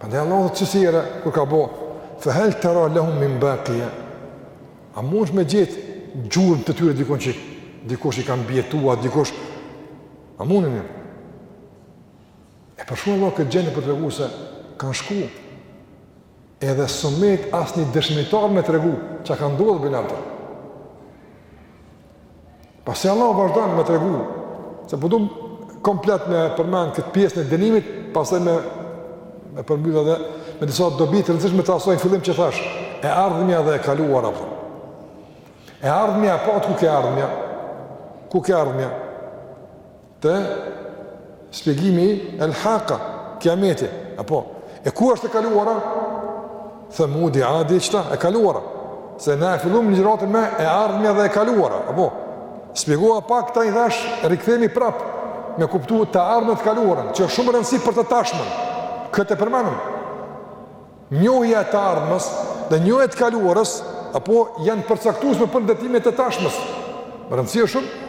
Prandaj Allahu thot qësi ere, kur ka bo, fe hel tera lehum min bakije, a mund me gjetë gjurmët e tyre dikun që dikush i ka mbijetu, dikush, a mund e njeh? E përshkrun Allahu këtë gjendje për të tregu se kanë shku, Edhe s'u met asnjë dëshmitar me tregu çka ka ndodhur Binafter. Pasi Allahu vazhdon me tregu se po du komplet me përmend këtë pjesën e dënimit, pastaj me me përmbyll edhe me disa dobi të rëndësishme të asaj në fillim që thash, e ardhmja dhe e kaluara. A kupton. Po. E ardhmja a patë ku ke ardhmja? Ku ke ardhmja? Te shpjegimi i El Haka, Kiameti, apo e ku është e kaluara? Thamudi, Adi qeta e kaluara? Se na e fillum ligjëratën me e ardhmja dhe e kaluara, apo shpjegova pak tani thash rikthehemi prap me kuptu të ardhmen të kaluarën, që është shumë rëndësi për të tashmen. Këtë e përmendëm. Njohja e të ardhmes dhe njohja e të kaluarës apo janë përcaktuese për ndërtimin e të tashmes. Rëndësi është shumë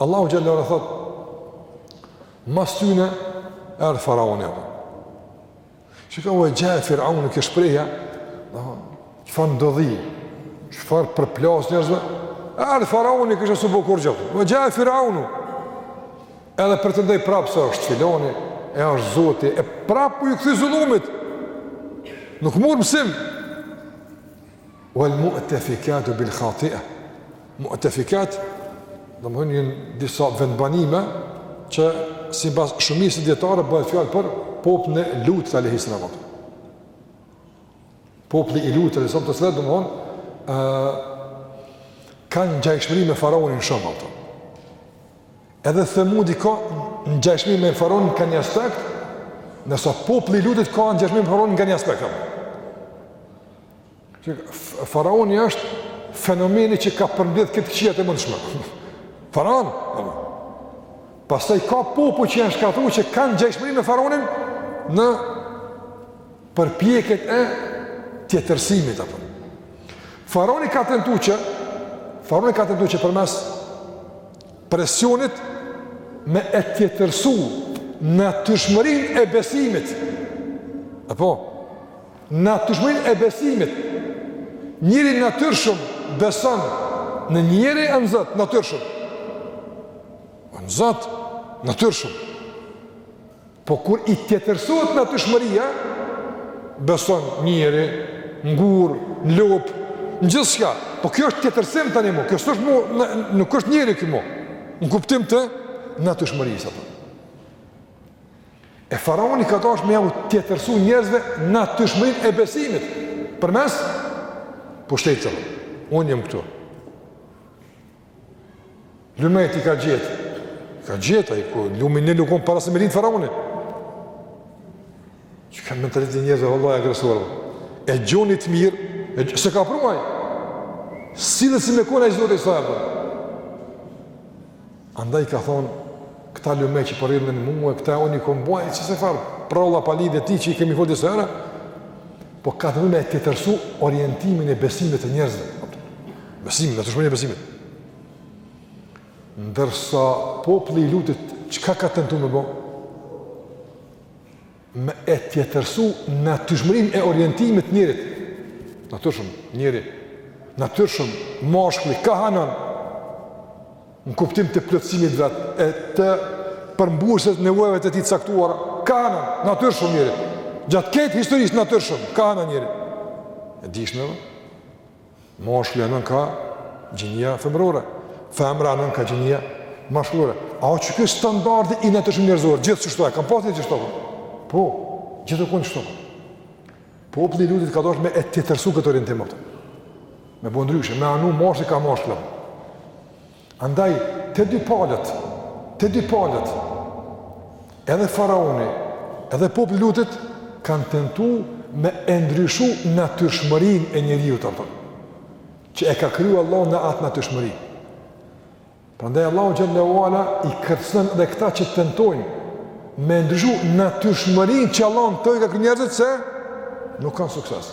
Allahu xhelle ue ala thot Mas tyne erdh faraoni apo. Çka, ue xhae Firaunu, kjo shprehja, çfar ndodhi. Çfar përplas njerëzve? Erdh faraoni kishe s'u bo kurgja. Ue xhae Firaunu. Edhe pretendoi prapë se është filoni, e është zoti, e prapë iu kthy zullumit. Nuk murr mësim. Wal mu'tafikatu bil khati'ah. Mu'tafikat do të thonë disa vendbanime që sipas shumicës dijetarëve bëhet fjalë për popullin e Lutit alayhi salam. Populli i Lutit alayhi salam domethënë ë kanë ngjashmëri me faraonin shumë ato. Edhe Themudi ka ngjashmëri me faraonin ka një aspekt, nëse populli i Lutit ka ngjashmëri me faraonin ka një aspekt. Apo. Që faraoni është fenomeni që ka përmbledh krejt këqijat e mundshme. Faraon. Pastaj ka popull që janë shkatërru që kanë ngjashmëri me faraonin në përpjekjen e tjetërsimit. Apo. Faraoni ka tentu që, faraoni ka tentu që përmes presionit me e tjetërsu natyrshmërinë e besimit. Apo, Natyrshmërinë e besimit, njeri i natyrshëm beson në njeri a në Zot, natyrshëm. Po në Zot, natyrshëm. Po kur i tjetërsohet natyrshmëria, beson njeri, n'gur, në lop, në gjithçka. Po kjo është tjetërsim tani mo, kjo është mo, nuk është njeri ky mo, në kuptim të natyrshmërisë. E faraoni ka dasht me jau tjetërsu njerëzve natyrshmërinë e besimit përmes pushtetit. Unë jam këtu. Lumenjtë i ka gjetë. I ka gjetë ai. Ky lumi Nil u kon para se me lind faraoni. Çka mentaliteti i njerëzve vallah agresor. E gjoni të mirë, e gjo... s'e ka pru ai. Sillet si me kon ai zot i saj, Andaj ka thonë, këta lumenj që po rrjedhin nën mue, këta unë i kom bo, e çesi farë, pralla palidhje t'tij që i kemi fol disë herë, po ka tentu me e tjetërsu orientimin e besimit të njerëzve. Besimit, natyrshmërinë e besimit. Ndërsa populli i Lutit, çka ka tentu me bo? me e tjetërsu natyrshmërinë e orientimit të njerit. Natyrshëm, njeri, natyrshëm, mashkulli, kah anon, në kuptim të plotësimit të vet, e të përmbushjes së nevojave të tij të caktuara, kah anon, natyrshëm njeri. Gjatë krejt historisë natyrshëm, kah anon njeri. E dishme, dhe? Mashkulli anon ka gjinia femërore, femra anon ka gjinia mashkullore. A o qiky standardi i natyrshëm njerëzor, gjithë qishtu o, ka me pas me qishtu o, po, gjithë u konë qishtu. Po, populli i Lutit ka dasht me e tjetërsu këtë orientim, apo, me bo ndryshe, me anu mashkulli ka mashkulli. Andaj, të dy palët, të dy palët, edhe faraoni, edhe populli i Lutit kanë tentuar me e ndryshu natyrshmërinë e njeriut, apo, që e ka kryu Allah në atë natyrshmëri. Prandaj Allahu Xhel-le ue ala i kërcënon dhe këta që tentojnë me ndryshu natyrshmërinë që Allahu në të i ka kryu njerëzit se nuk kanë sukses.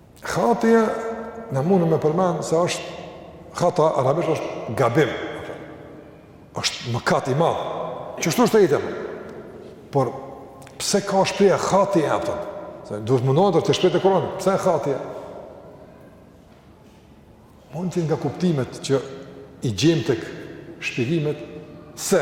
Khatia, na mundë me përmend se është khata, arabisht është gabim, është mëkat i madhë, që ashtu është, e tjera, por pse ka shprehja khatie, apo, se duhet me mendu te shprehjet e Kuranit, pse khatie? Mund të jetë nga kuptimet që i gjemë tek shpjegimet, se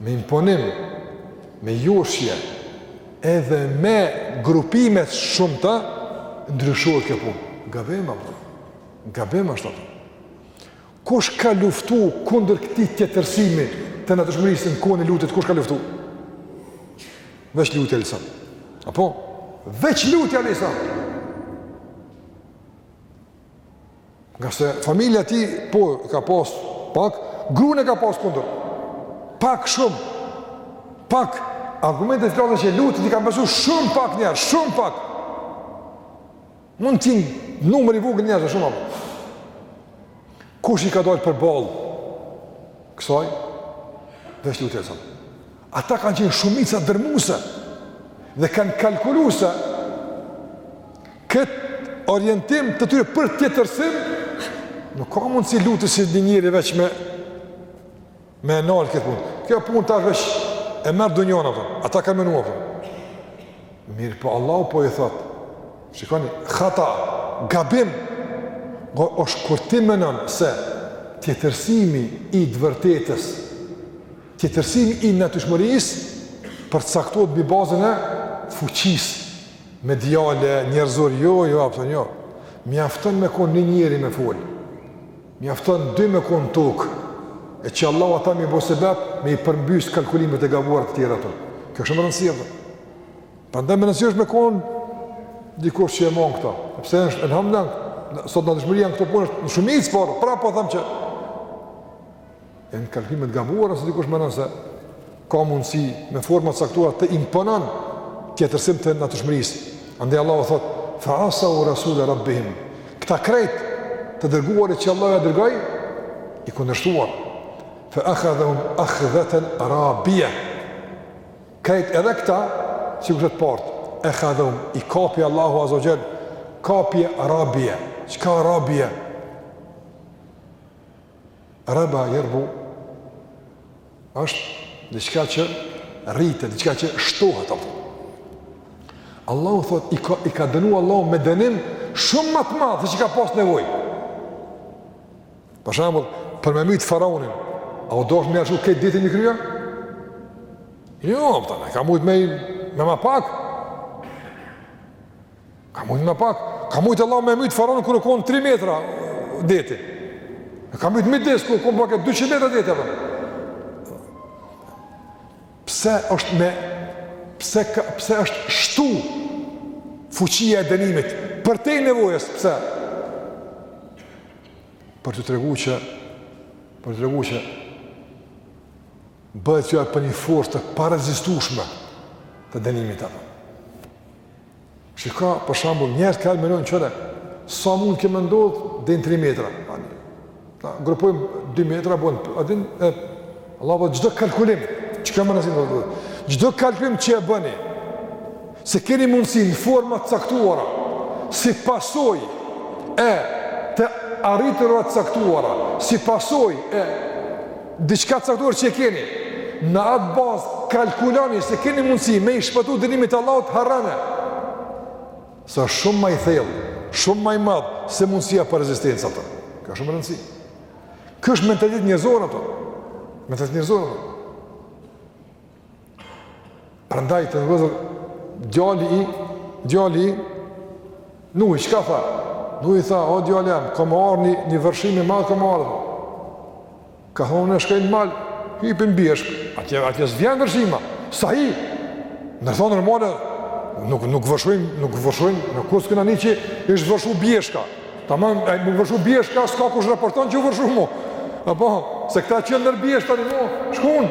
me imponim, me joshje, edhe me grupime të shumta, ndryshohet kjo punë. Gabim, apo. Gabim është ajo. Kush ka luftu kundër këtij tjetërsimi të natyrshmërisë në kohën e Lutit, kush ka luftu? Veç Luti alejhi selam. Apo? Veç Luti alejhi selam. Ngase familja e tij, po, ka pas pak, grun e ka pas kundër. Pak shumë, pak, argumentet flasin që Lutit i kanë besu shumë pak njerëz, shumë pak. Mund t'jet numër i vogël njerëzve, shumë, apo. Kush i ka dalë përballë kësaj? Veç Luti alejhi selam. Ata kanë qenë shumica dërmuese dhe kanë kalkulu se këtë orientim të tyre për tjetërsim nuk ka mundësi Luti si një njeri veç me e nalë këtë punë. Kjo punë tash veç e merr dynjanë, apo. Ata kanë menu, apo. Mirëpo Allahu po i thotë, shikoni, khata, gabim është kur ti menon se tjetërsimi i të vërtetës Tjetërsimi i natyrshmërisë përcaktohet mbi bazën e fuqisë mediale, njerëzore, jo, jo, apo, jo. Mjafton me konë një njeri me folë. Mjafton dy me konë tok. E që Allahu ata m'i bo sebep me i përmbysë kalkulimet e gabuara të tjera, apo. Kjo shumë rëndësi, apo. Prandaj me rëndësi është me konë dikush që e mron këta. Pse është, elhamdulilah, sot natyrshmëri janë këto punë në shumicë, por prapë po tham që Janë kalkulime të gabuara se dikush mendon se ka mundësi me forma të caktuara të imponon tjetërsim të natyrshmërisë. Andaj Allahu thot: "Fa asau rasul rabbihim." Këta krejt të dërguarit që Allahu ja dërgoi i kundërshtuan. Fa akhadhum akhdhatan rabia. Krejt edhe këta, si këta t'part, ekhadhehum, i kapi Allahu Azogjel, kapi rabia. Çka rabia? Raba jërbu është diçka që rritet, diçka që shtohet. Allahu thot i ka i ka dënu Allahu me dënim shumë ma të madh se ç'ka pas nevojë. Për shembull, për me mytë faraonin, a u dosh me ja rrxu krejt detin në krye? Jo, po ta, ka mujtë me, me ma pak. Ka mujtë ma pak, ka mujtë Allah me mytë faraonin ku ka konë 3 metra deti. Ka mujtë midis, ku ka konë pak a 200 metra deti. Për. Pse është me, pse, pse është shtu fuqia e dënimit, përtej nevojës, pse? Për të tregu që, për të tregu që, bëhet fjalë për një forcë të parezistushme të dënimit apo. Çka, për shembull, njerëz ka melun qere, sa mund ke me ndodhë, deri në 3 metra. Ta, grupojmë 2 metra, bon, a din, e, Allah, dhe çdo kalkulim, që ka më nëzim, dhe, dhe, çdo kalkulim që e bëni, se keni mundësi në forma të caktuara, si pasojë e të arriturave të caktuara, si pasojë e Diçka të caktuar që e keni, në atë bazë kalkuloni se keni mundësi me i shpëtu dënimit t'Allahut harrone. Se është shumë ma i thellë, shumë ma i madhë se mundësia për rezistencë apo. Ka shumë rëndësi. Ky është mentalitet njerëzor apo. Mentalitet njerëzor apo. Prandaj vllezër, djali i, djali i, Nuhit çka tha, Nuhi tha, o djali jem, ka me ardh një, një vërshimi madh ka me ardh, ka thonë shkoj n'mal, hipi n'bjeshkë, atje, atje s'vjen vërshima, sa hi, ne thonë normal, nuk, nuk vërshojnë, nuk vërshojnë, nuk s'kena ni që është vërshu bjeshka, tamam me u vërshu bjeshka, s'ka kush raporton që u vërshu mo, apo, se këta që nër bjeshkë, shkun,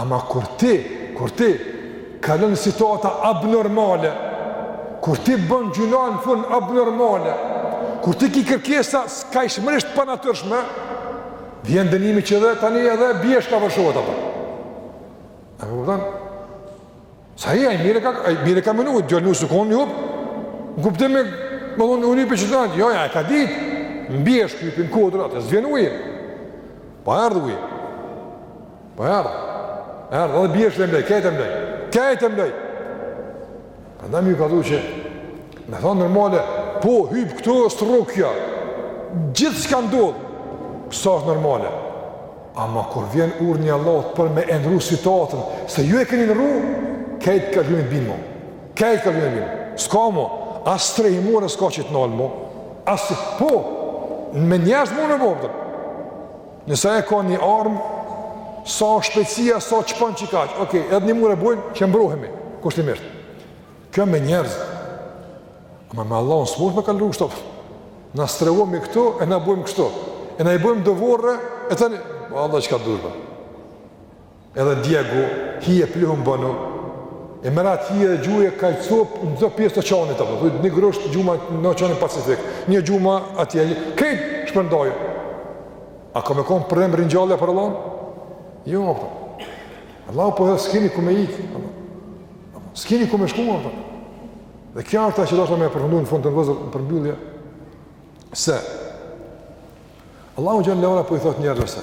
Ama kur ti, kur ti kalon situata abnormale, kur ti bën gjynah në fund abnormale, kur ti ki kërkesa skajshmërisht panatyrshme, vjen dënimi që dhe tani edhe bjeshka vërshohet ato. A me kuptan? Se ai, mirë e ka, ai, mirë e ka menu, djali Nuhit s'u kon i hup, në kuptim me, domethënë, unë i për qeto, jo, ja, e ka ditë, në bjeshkë hypi n'kodra, e s'vjen uji, po erdh uji. Po erdh, erdh, edhe bjeshkët i mbloj, krejt e mbloj, krejt e mbloj. Andaj m'ju ka dok që, me thanë normale, po, hypë këtu strukna, gjithçka ndodhë, kur s'është normale. Ama kur vjen urdhni i Allahut për me e ndrru situatën, se ju e keni ndrru, krejt kemi me u bind mo, krejt kemi me u bind, s'ka mo, as strehimore s'ka që të nalë mo, as, po, me njerës mu në bobëtën, Nëse e ka një armë, sa shpejtësia, sa çpon qikaq. Okej, okay, edhe ni mur e bojmë që mbrohemi kushtimisht. Kjo me njerëz. Ama me Allahun s'mund të kalojmë kështu. Na strehohemi këtu e na bëjmë kështu. E na i bëjmë duvare e tani Allah çka duhet. Edhe djegu, hi e pluhun bëne, e merr atë hi edhe gjuje ka i copë në çdo pjesë të oqeanit, apo, thujtë një grusht gjuma në oqeanin Pacifik, një gjuma atje, krejt shpërndaje. A ka me konë problem rinjallja për Allah? Jo, apo. Allahu po thotë s'kini ku me ikë, apo. S'kini ku me shku, apo. Dhe kjo është ajo që deshta me përfundu në fund të nëvërë në përmbyllje, se Allahu xhele po i thotë njerëzve se,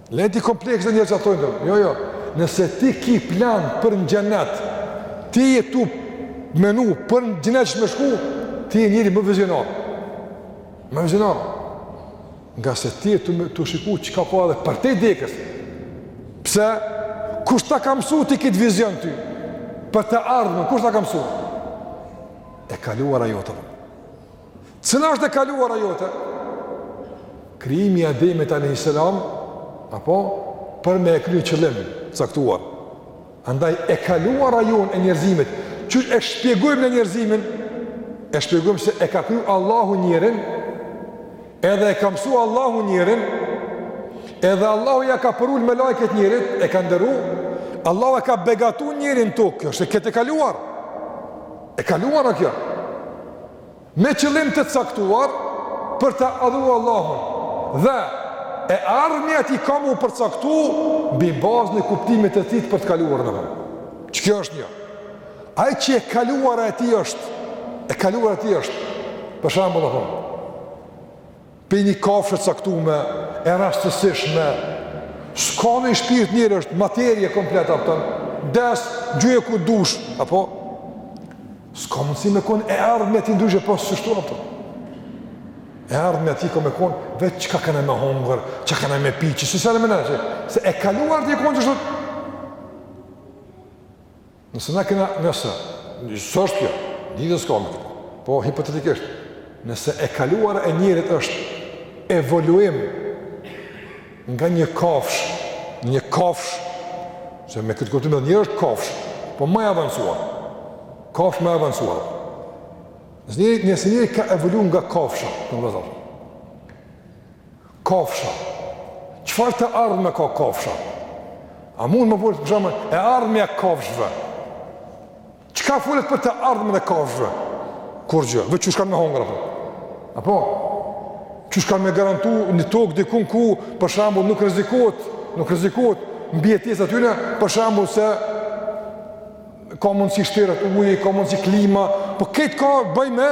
Leni ti komplekset e njerëzve ato. Jo, jo. Nëse ti ki plan për në xhenet, ti je tu menu për në xhenet me shku, ti je njeri më vizionar. Më vizionar. Ngase ti je tu, tu shiku çka ka edhe përtej dekës. Pse, kush ta ka mësu ti kitë vizion ty? Për të ardhmen, kush ta ka mësu? E kaluara jote. Cila është e kaluara jote? Krijimi i Ademit alejhi selam apo për me e kry një qëllim caktuar. Andaj e kaluara jonë e njerëzimit, që e shpjegojmë na njerëzimin, e shpjegojmë se e ka kryu Allahu njerin, edhe e ka mësu Allahu njerin, edhe Allahu ja ka përul melajket njerit, e ka nderu, Allahu e ka begatu njerin etj kjo, është e kjo e kaluar. E kaluara kjo. Me qëllim të caktuar për ta adhuru Allahun dhe e ardhmja e tij ka m'u përcaktu mbi bazën e kuptimit të tij për të kaluarën nëvërë. Që kjo është një. Ai që e kaluara e tij është, e kaluara e tij është, për shembull e thonë, Pe një kafshe të caktume e rastësishme, s'ka në shpirt njeri është materie komplet a po, des gjeje ku dush, a po, s'ka mundësi me kon e ardhmja e tij ndryshe pos qashtu, a po. E ardhmja e tij ka me kon veç çka kanë me hongër, çka kanë me pi, ç'i sesë më naçi, se e kaluara e tij u kon qashtu. Nëse na kena, nëse, s'është kjo, një dhe s'ka me këtë, po hipotetikisht, nëse e kaluara e njerit është evoluim nga një kafsh, një kafsh, se me këtë kuptim edhe njeri është kafsh, po më e avancuar, kafsh më e avancuar. Nëse njeri, nëse njeri ka evoluu nga kafsha, në vëzër, Kafsha. Çfarë të ardhme ka kafsha? A mund me folë, për shembull, e ardhmja e kafshve? Çka folet për të ardhmen e kafshve? Kurgjë, veç qysh kanë me hongër, po. Po. Apo? Qysh kanë me garantu një tokë dikun ku, për shembull, nuk rrezikohet, nuk rrezikohet mbijetesa e tyne, për shembull, se ka mundësi shteret uji, ka mundësi klima, po krejt ka të bëj me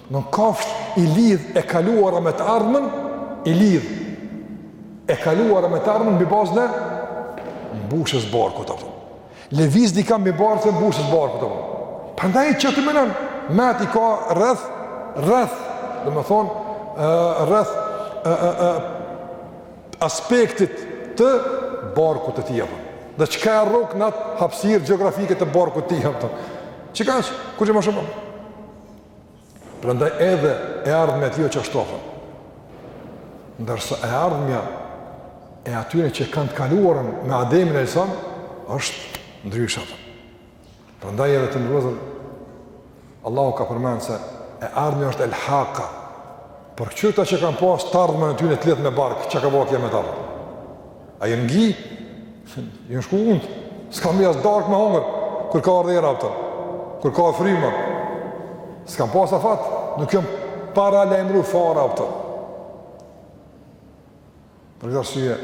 Në kafshë i lidh e kaluara me të ardhmen, i lidh e kaluara me të ardhmen mbi bazën e mbushjes barkut, a po. Lëviz dikah mbi bazë të mbushjes barkut, a po. Prandaj qato mendon, mentë i ka rrëth, rrëth, domethonë, rrëth aspektit të barkut të tij, a po. Dhe çka e rrok në atë hapsirë gjeografike të barkut të tij, a po. Çka ka, ku që ma shumë? Prandaj edhe e ardhmja e tij qashtu ofron. Ndërsa e ardhmja e atyne që kanë të kaluarën me Ademin alayhis salam, është ndryshe, a po. Prandaj edhe të nderuar, Allahu ka përmend se e ardhmja është el haka, për qita që kanë pas të ardhmen e tyne të lidht me bark, çka bëhet kije me të ardhme. A jam ngi? Jam shku unë, s'kam as darkë me hongër, kur ka ardh era, a po, kur ka fryma, s'kam pas afat, nuk jam paralajmëru fare, a po. Për këtë arsye,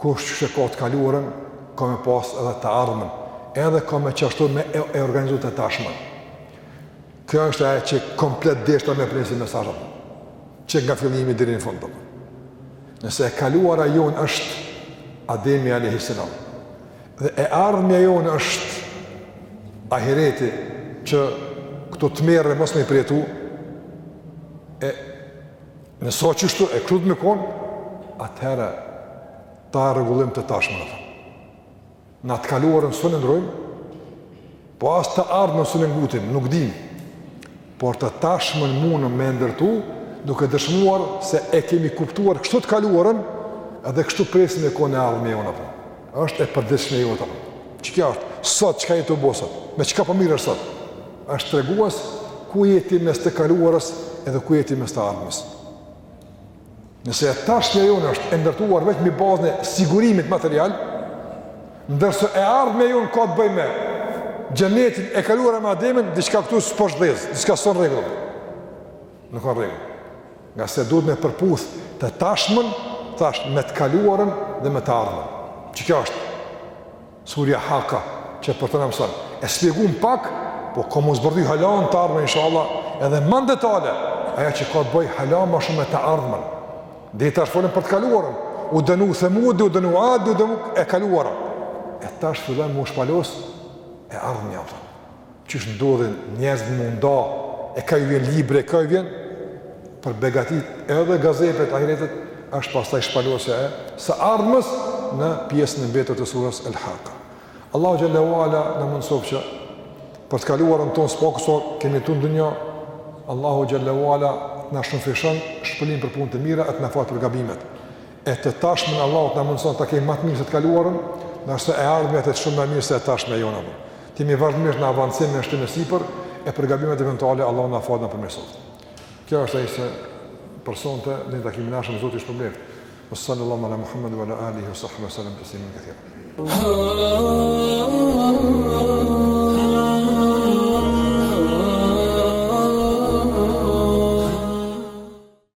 kush qysh e ka të kaluarën, ka me pas edhe të ardhmen, edhe ka me qashtu me e, e organizu të tashmen. Kjo është ajo që komplet deshta me përcjell si mesazh, a. Që nga fillimi deri në fund. Nëse e kaluara jon është Ademi alayhis salam. Dhe e ardhmja jon është ahireti që këto tmerre mos me i përjetu. E nëse qështu e ka dhe me kon atëherë ta rregullojmë të tashmen. Na të kaluarën s'un e ndrrojmë, po as të ardhmen s'un e ngutim, nuk dim, por të tashmën munëm me e ndërtu, duke dëshmuar se e kemi kuptuar kështu të kaluarën, edhe kështu presim me kon e ardhmja jona, po, është e përditshmja jote, po, që kjo është, çka je tu bo sot, me çka po merresh sot, është treguas ku jeti mes të kaluarës edhe ku jeti mes të ardhmes. Nëse e tashmja jonë është e ndërtuar vetëm mi bazën e sigurimit material, ndërsa e ardhmja jonë ka të bëjë me xhenetin, e kaluara me Ademin, diçka këtu s'po zhdhez, diçka s'o n'rregull. Nuk ka rregull. Nga se duhet me përputh të tashmën, thashë me të kaluarën dhe me të ardhmën. Që kjo është Surja Haka që po na mëson. E shpjegum pak, po ka m'u zbërthy hala në të ardhmen inshallah edhe ma në detale. Ajo që ka të bëj hala ma shumë me të ardhmen. Dhe tash folën për të kaluarën. U dënu Themudi, u dënu Adi, u dënu e kaluara. E tash fillon m'u shpalos e ardhmja. qysh ndodhin njerëzit me u nda, e kah i vjen libri, e kah i vjen, për begatit edhe azabet e ahiretit, është pastaj shpalosja e së ardhmës në pjesën e mbetur të surës El Haka. Allahu xhel-le ue ala na mundësoftë që për të kaluarën tonë së paku si e kemi, tu dëgju Allahu xhel-le ue ala të na shumëfishon shpërblimin për punët e mira, e të na falt për gabimet. E të tashmen Allahu të na mundëson ta kemi ma të mirë se të kaluarën, ndërsa e ardhmja të jetë shumë ma e mirë se e tashmja jona. Të jemi vazhdimisht në avancim në shtim e sipër e për gabimet eventuale Allahu të na falt, na përmirësoft. Kjo është ajo sa për sonte, deri në takimin e ardhshëm Zoti ju shpërbleft. Sallallahu ala Muhammed wa ala alihi wa sahbihi wa sallam tasliman kathira.